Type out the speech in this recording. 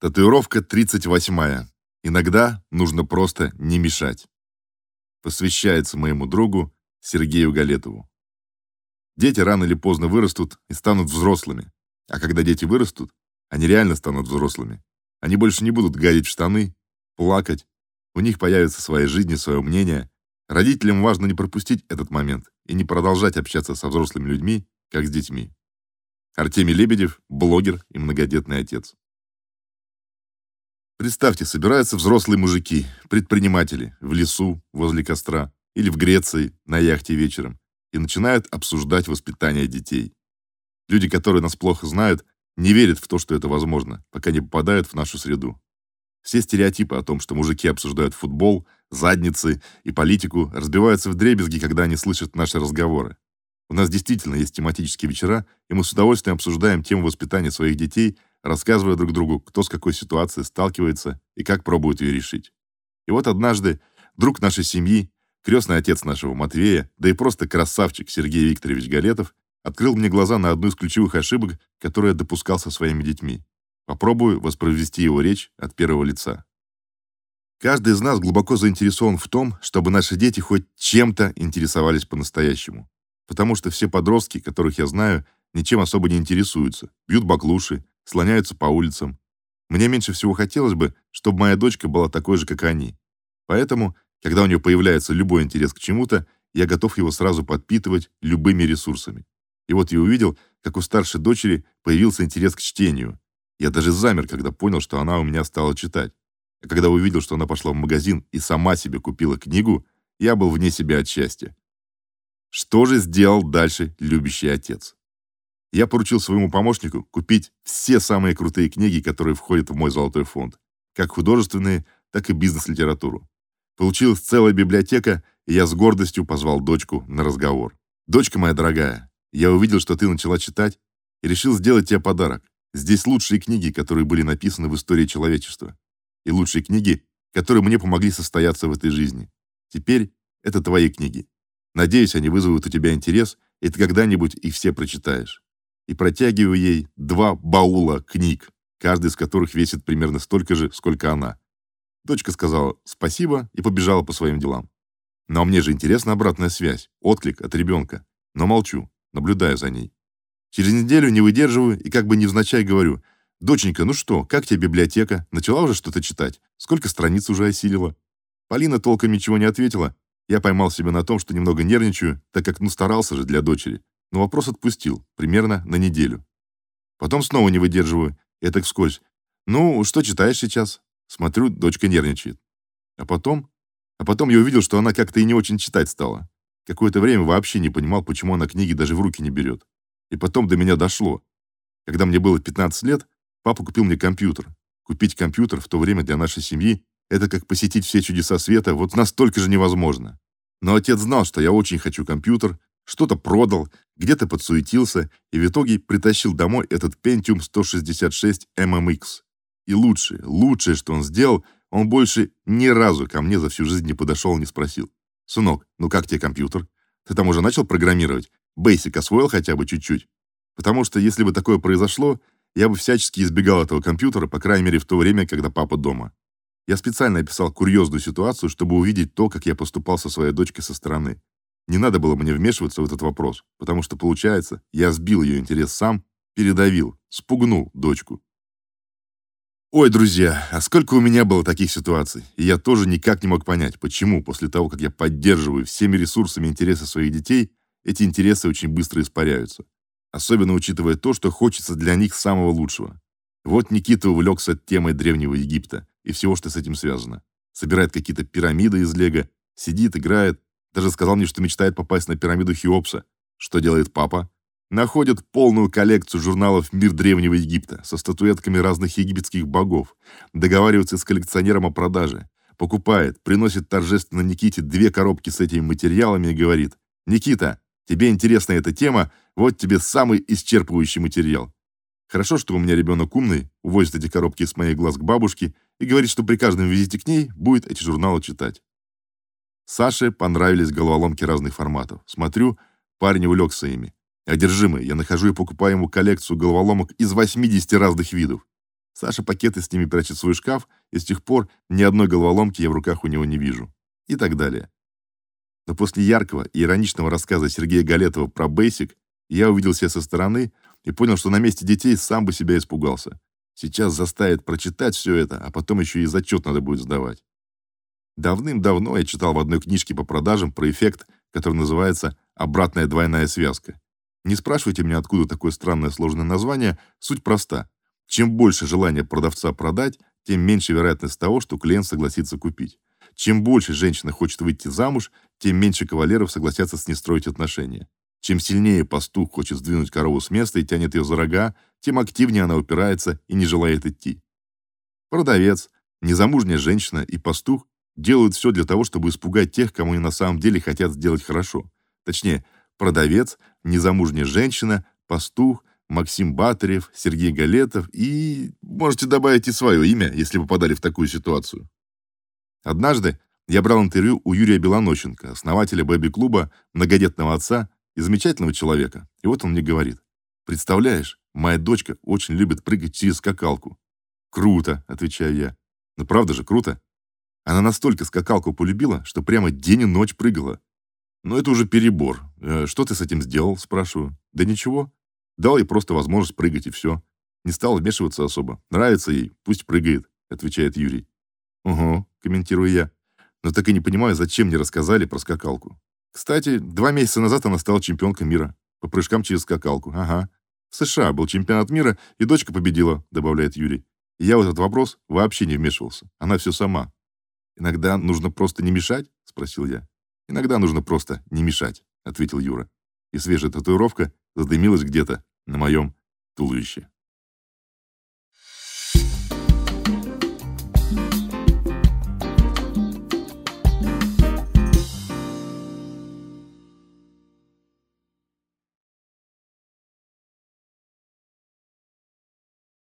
Татуировка 38. Иногда нужно просто не мешать. Посвящается моему другу Сергею Галетову. Дети рано или поздно вырастут и станут взрослыми. А когда дети вырастут, они реально станут взрослыми. Они больше не будут гадить в штаны, плакать. У них появится своя жизнь и свое мнение. Родителям важно не пропустить этот момент и не продолжать общаться со взрослыми людьми, как с детьми. Артемий Лебедев, блогер и многодетный отец. Представьте, собираются взрослые мужики, предприниматели, в лесу, возле костра, или в Греции, на яхте вечером, и начинают обсуждать воспитание детей. Люди, которые нас плохо знают, не верят в то, что это возможно, пока не попадают в нашу среду. Все стереотипы о том, что мужики обсуждают футбол, задницы и политику, разбиваются вдребезги, когда они слышат наши разговоры. У нас действительно есть тематические вечера, и мы с удовольствием обсуждаем тему воспитания своих детей рассказывая друг другу, кто с какой ситуацией сталкивается и как пробует ее решить. И вот однажды друг нашей семьи, крестный отец нашего Матвея, да и просто красавчик Сергей Викторович Галетов, открыл мне глаза на одну из ключевых ошибок, которые я допускал со своими детьми. Попробую воспроизвести его речь от первого лица. Каждый из нас глубоко заинтересован в том, чтобы наши дети хоть чем-то интересовались по-настоящему. Потому что все подростки, которых я знаю, ничем особо не интересуются. Бьют баклуши, слоняются по улицам. Мне меньше всего хотелось бы, чтобы моя дочка была такой же, как они. Поэтому, когда у нее появляется любой интерес к чему-то, я готов его сразу подпитывать любыми ресурсами. И вот я увидел, как у старшей дочери появился интерес к чтению. Я даже замер, когда понял, что она у меня стала читать. А когда увидел, что она пошла в магазин и сама себе купила книгу, я был вне себя от счастья. Что же сделал дальше любящий отец? Я поручил своему помощнику купить все самые крутые книги, которые входят в мой золотой фонд, как художественные, так и бизнес-литературу. Получилась целая библиотека, и я с гордостью позвал дочку на разговор. Дочка моя дорогая, я увидел, что ты начала читать, и решил сделать тебе подарок. Здесь лучшие книги, которые были написаны в истории человечества, и лучшие книги, которые мне помогли состояться в этой жизни. Теперь это твои книги. Надеюсь, они вызовут у тебя интерес, и ты когда-нибудь их все прочитаешь и протягиваю ей два баула книг, каждый из которых весит примерно столько же, сколько она. Дочка сказала «спасибо» и побежала по своим делам. Но мне же интересна обратная связь, отклик от ребенка. Но молчу, наблюдаю за ней. Через неделю не выдерживаю и как бы невзначай говорю «Доченька, ну что, как тебе библиотека? Начала уже что-то читать? Сколько страниц уже осилила?» Полина толком ничего не ответила. Я поймал себя на том, что немного нервничаю, так как ну старался же для дочери но вопрос отпустил, примерно на неделю. Потом снова не выдерживаю, это вскользь. «Ну, что читаешь сейчас?» Смотрю, дочка нервничает. А потом... А потом я увидел, что она как-то и не очень читать стала. Какое-то время вообще не понимал, почему она книги даже в руки не берет. И потом до меня дошло. Когда мне было 15 лет, папа купил мне компьютер. Купить компьютер в то время для нашей семьи – это как посетить все чудеса света, вот настолько же невозможно. Но отец знал, что я очень хочу компьютер, что-то продал, где-то подсуетился и в итоге притащил домой этот Pentium 166 MMX. И лучшее, лучшее, что он сделал, он больше ни разу ко мне за всю жизнь не подошел не спросил. «Сынок, ну как тебе компьютер? Ты там уже начал программировать? Basic освоил хотя бы чуть-чуть?» Потому что если бы такое произошло, я бы всячески избегал этого компьютера, по крайней мере в то время, когда папа дома. Я специально описал курьезную ситуацию, чтобы увидеть то, как я поступал со своей дочкой со стороны. Не надо было мне вмешиваться в этот вопрос, потому что, получается, я сбил ее интерес сам, передавил, спугнул дочку. Ой, друзья, а сколько у меня было таких ситуаций, и я тоже никак не мог понять, почему после того, как я поддерживаю всеми ресурсами интересы своих детей, эти интересы очень быстро испаряются. Особенно учитывая то, что хочется для них самого лучшего. Вот Никита увлекся темой Древнего Египта и всего, что с этим связано. Собирает какие-то пирамиды из лего, сидит, играет, даже сказал мне, что мечтает попасть на пирамиду Хеопса. Что делает папа? Находит полную коллекцию журналов «Мир Древнего Египта» со статуэтками разных египетских богов, договаривается с коллекционером о продаже, покупает, приносит торжественно Никите две коробки с этими материалами и говорит «Никита, тебе интересна эта тема, вот тебе самый исчерпывающий материал». Хорошо, что у меня ребенок умный, увозит эти коробки с моих глаз к бабушке и говорит, что при каждом визите к ней будет эти журналы читать. Саше понравились головоломки разных форматов. Смотрю, парень увлекся ими. Одержимый, я нахожу и покупаю ему коллекцию головоломок из 80 разных видов. Саша пакеты с ними прячет в свой шкаф, и с тех пор ни одной головоломки я в руках у него не вижу. И так далее. Но после яркого и ироничного рассказа Сергея Галетова про Basic я увидел себя со стороны и понял, что на месте детей сам бы себя испугался. Сейчас заставят прочитать все это, а потом еще и зачет надо будет сдавать. Давным-давно я читал в одной книжке по продажам про эффект, который называется «обратная двойная связка». Не спрашивайте меня, откуда такое странное сложное название, суть проста. Чем больше желания продавца продать, тем меньше вероятность того, что клиент согласится купить. Чем больше женщина хочет выйти замуж, тем меньше кавалеров согласятся с ней строить отношения. Чем сильнее пастух хочет сдвинуть корову с места и тянет ее за рога, тем активнее она упирается и не желает идти. Продавец, незамужняя женщина и пастух делают все для того, чтобы испугать тех, кому они на самом деле хотят сделать хорошо. Точнее, продавец, незамужняя женщина, пастух, Максим Батарев, Сергей Галетов и можете добавить и свое имя, если попадали в такую ситуацию. Однажды я брал интервью у Юрия Белонощенко, основателя бэби-клуба, многодетного отца и замечательного человека. И вот он мне говорит: "Представляешь, моя дочка очень любит прыгать через скакалку". "Круто", отвечаю я. "Ну правда же, круто?" Она настолько скакалку полюбила, что прямо день и ночь прыгала. Но это уже перебор. Э, что ты с этим сделал, спрашиваю. Да ничего. Дал ей просто возможность прыгать и все. Не стал вмешиваться особо. Нравится ей, пусть прыгает, отвечает Юрий. Угу, комментирую я. Но так и не понимаю, зачем мне рассказали про скакалку. Кстати, два месяца назад она стала чемпионкой мира по прыжкам через скакалку. Ага. В США был чемпионат мира, и дочка победила, добавляет Юрий. Я в этот вопрос вообще не вмешивался. Она все сама. Иногда нужно просто не мешать, спросил я. Иногда нужно просто не мешать, ответил Юра. И свежая татуировка задымилась где-то на моем туловище.